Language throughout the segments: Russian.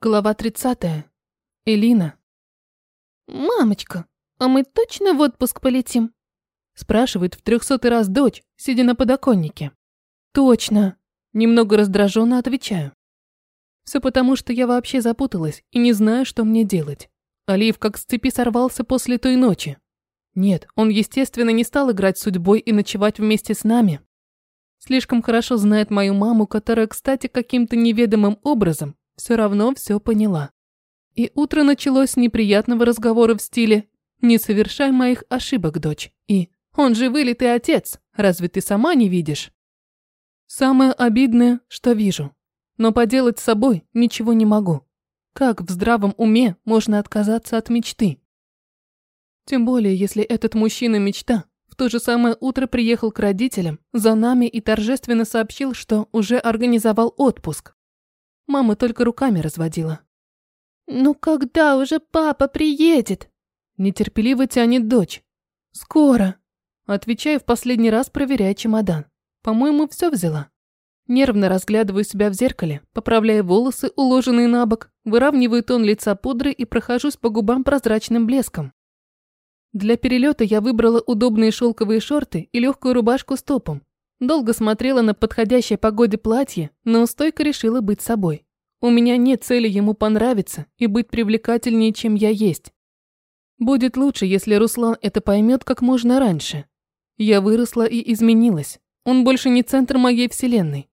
Глава 30. Элина. «Мамочка, а мы точно в отпуск полетим?» Спрашивает в трехсотый раз дочь, сидя на подоконнике. «Точно!» Немного раздраженно отвечаю. Все потому, что я вообще запуталась и не знаю, что мне делать. Алиев как с цепи сорвался после той ночи. Нет, он, естественно, не стал играть судьбой и ночевать вместе с нами. Слишком хорошо знает мою маму, которая, кстати, каким-то неведомым образом все равно все поняла. И утро началось с неприятного разговора в стиле «Не совершай моих ошибок, дочь» и «Он же вылитый отец, разве ты сама не видишь?» Самое обидное, что вижу. Но поделать с собой ничего не могу. Как в здравом уме можно отказаться от мечты? Тем более, если этот мужчина-мечта в то же самое утро приехал к родителям за нами и торжественно сообщил, что уже организовал отпуск. Мама только руками разводила. «Ну когда уже папа приедет?» Нетерпеливо тянет дочь. «Скоро!» Отвечаю в последний раз, проверяя чемодан. По-моему, все взяла. Нервно разглядываю себя в зеркале, поправляя волосы, уложенные на бок, выравниваю тон лица пудры и прохожусь по губам прозрачным блеском. Для перелета я выбрала удобные шелковые шорты и легкую рубашку с топом, Долго смотрела на подходящее погоде платье, но стойко решила быть собой. У меня нет цели ему понравиться и быть привлекательнее, чем я есть. Будет лучше, если Руслан это поймет как можно раньше. Я выросла и изменилась. Он больше не центр моей вселенной.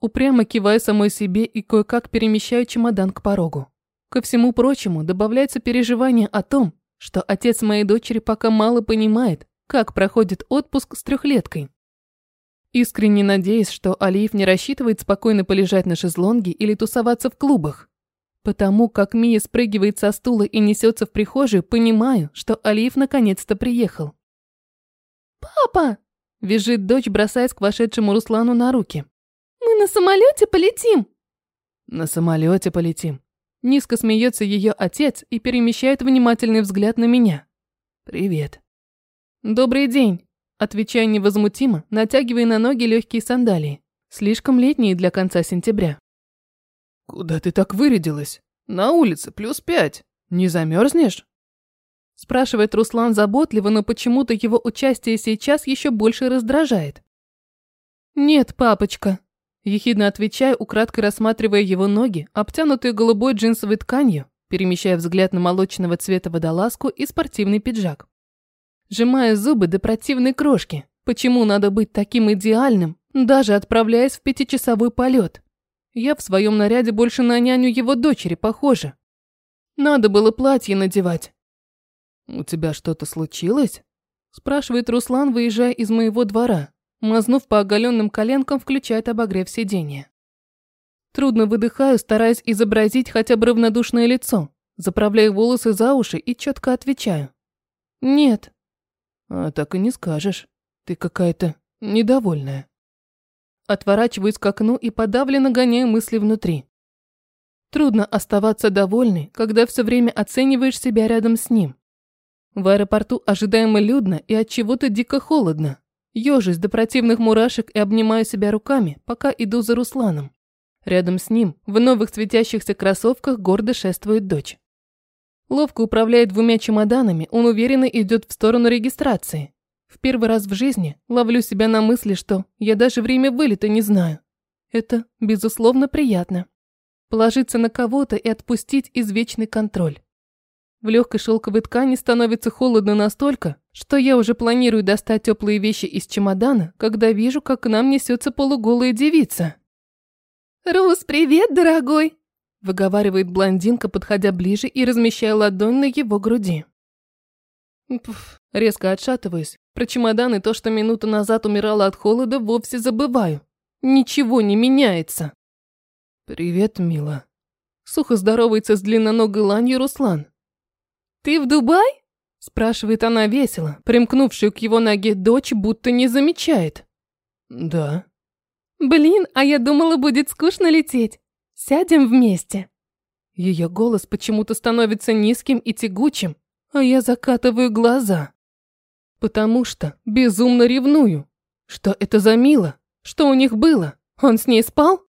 Упрямо киваю самой себе и кое-как перемещаю чемодан к порогу. Ко всему прочему добавляется переживание о том, что отец моей дочери пока мало понимает, как проходит отпуск с трехлеткой. Искренне надеясь, что Алиев не рассчитывает спокойно полежать на шезлонге или тусоваться в клубах. Потому как Мия спрыгивает со стула и несется в прихожую, понимаю, что Алиев наконец-то приехал. «Папа!» – визжит дочь, бросаясь к вошедшему Руслану на руки. «Мы на самолете полетим!» «На самолете полетим!» Низко смеется ее отец и перемещает внимательный взгляд на меня. «Привет!» «Добрый день!» Отвечаю невозмутимо, натягивая на ноги легкие сандалии. Слишком летние для конца сентября. «Куда ты так вырядилась? На улице плюс пять. Не замерзнешь?» Спрашивает Руслан заботливо, но почему-то его участие сейчас еще больше раздражает. «Нет, папочка», – ехидно отвечаю, украдкой рассматривая его ноги, обтянутые голубой джинсовой тканью, перемещая взгляд на молочного цвета водолазку и спортивный пиджак. Сжимая зубы до противной крошки. Почему надо быть таким идеальным, даже отправляясь в пятичасовой полет? Я в своем наряде больше на няню его дочери похожа. Надо было платье надевать. «У тебя что-то случилось?» Спрашивает Руслан, выезжая из моего двора. Мазнув по оголенным коленкам, включает обогрев сиденья. Трудно выдыхаю, стараясь изобразить хотя бы равнодушное лицо. Заправляю волосы за уши и четко отвечаю. «Нет». А так и не скажешь. Ты какая-то недовольная. Отворачиваюсь к окну и подавленно гоняю мысли внутри. Трудно оставаться довольной, когда все время оцениваешь себя рядом с ним. В аэропорту ожидаемо людно и от чего-то дико холодно. Ёжусь до противных мурашек и обнимаю себя руками, пока иду за Русланом. Рядом с ним, в новых светящихся кроссовках, гордо шествует дочь. Ловко управляя двумя чемоданами, он уверенно идет в сторону регистрации. В первый раз в жизни ловлю себя на мысли, что я даже время вылета не знаю. Это, безусловно, приятно. Положиться на кого-то и отпустить извечный контроль. В легкой шелковой ткани становится холодно настолько, что я уже планирую достать теплые вещи из чемодана, когда вижу, как к нам несется полуголая девица. «Рус, привет, дорогой!» Выговаривает блондинка, подходя ближе и размещая ладонь на его груди. Пф, резко отшатываюсь. Про чемодан и то, что минуту назад умирала от холода, вовсе забываю. Ничего не меняется. «Привет, мила». Сухо здоровается с длинноногой ланью Руслан. «Ты в Дубай?» Спрашивает она весело, примкнувшую к его ноге дочь будто не замечает. «Да». «Блин, а я думала, будет скучно лететь. Сядем вместе. Ее голос почему-то становится низким и тягучим, а я закатываю глаза. Потому что безумно ревную. Что это за Мила? Что у них было? Он с ней спал?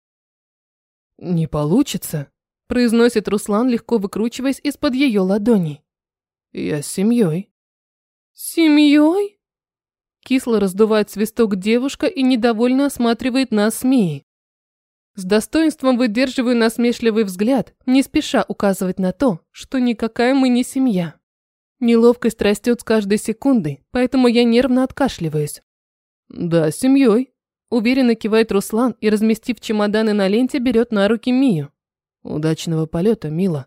Не получится. произносит Руслан, легко выкручиваясь из-под ее ладоней. Я с семьей. Семьей? Кисло раздувает свисток девушка и недовольно осматривает нас с Мией. С достоинством выдерживаю насмешливый взгляд, не спеша указывать на то, что никакая мы не семья. Неловкость растет с каждой секундой, поэтому я нервно откашливаюсь. «Да, семьей», – уверенно кивает Руслан и, разместив чемоданы на ленте, берет на руки Мию. «Удачного полета, мила».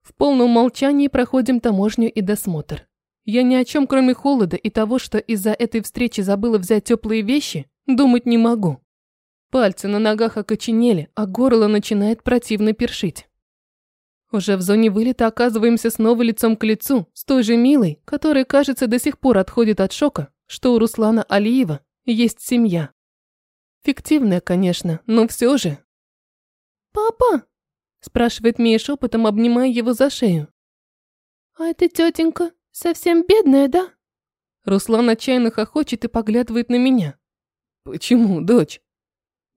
В полном молчании проходим таможню и досмотр. Я ни о чем, кроме холода и того, что из-за этой встречи забыла взять теплые вещи, думать не могу. Пальцы на ногах окоченели, а горло начинает противно першить. Уже в зоне вылета оказываемся снова лицом к лицу с той же Милой, которая, кажется, до сих пор отходит от шока, что у Руслана Алиева есть семья. Фиктивная, конечно, но все же. «Папа?» – спрашивает Мия шепотом, обнимая его за шею. «А эта тетенька совсем бедная, да?» Руслан отчаянно хохочет и поглядывает на меня. «Почему, дочь?»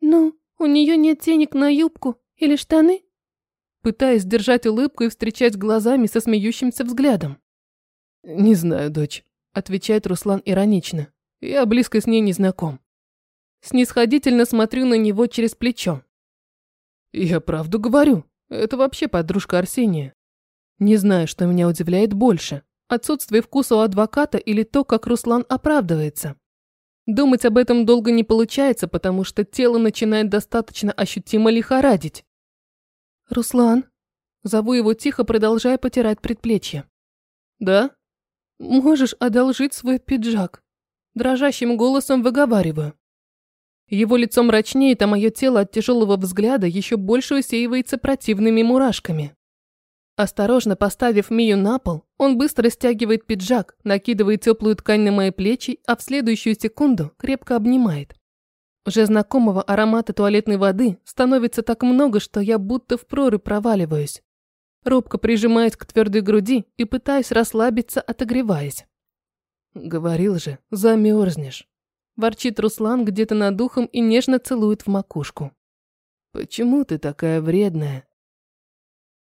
«Ну, у нее нет денег на юбку или штаны?» Пытаясь держать улыбку и встречать глазами со смеющимся взглядом. «Не знаю, дочь», – отвечает Руслан иронично. «Я близко с ней не знаком». Снисходительно смотрю на него через плечо. «Я правду говорю. Это вообще подружка Арсения. Не знаю, что меня удивляет больше. Отсутствие вкуса у адвоката или то, как Руслан оправдывается. Думать об этом долго не получается, потому что тело начинает достаточно ощутимо лихорадить. «Руслан?» Зову его тихо, продолжая потирать предплечье. «Да?» «Можешь одолжить свой пиджак?» Дрожащим голосом выговариваю. Его лицо мрачнеет, а мое тело от тяжелого взгляда еще больше усеивается противными мурашками. Осторожно поставив Мию на пол, он быстро стягивает пиджак, накидывает теплую ткань на мои плечи, а в следующую секунду крепко обнимает. Уже знакомого аромата туалетной воды становится так много, что я будто в проры проваливаюсь. Робко прижимаясь к твердой груди и пытаясь расслабиться, отогреваясь. Говорил же, замерзнешь. Ворчит Руслан где-то над духом и нежно целует в макушку. Почему ты такая вредная?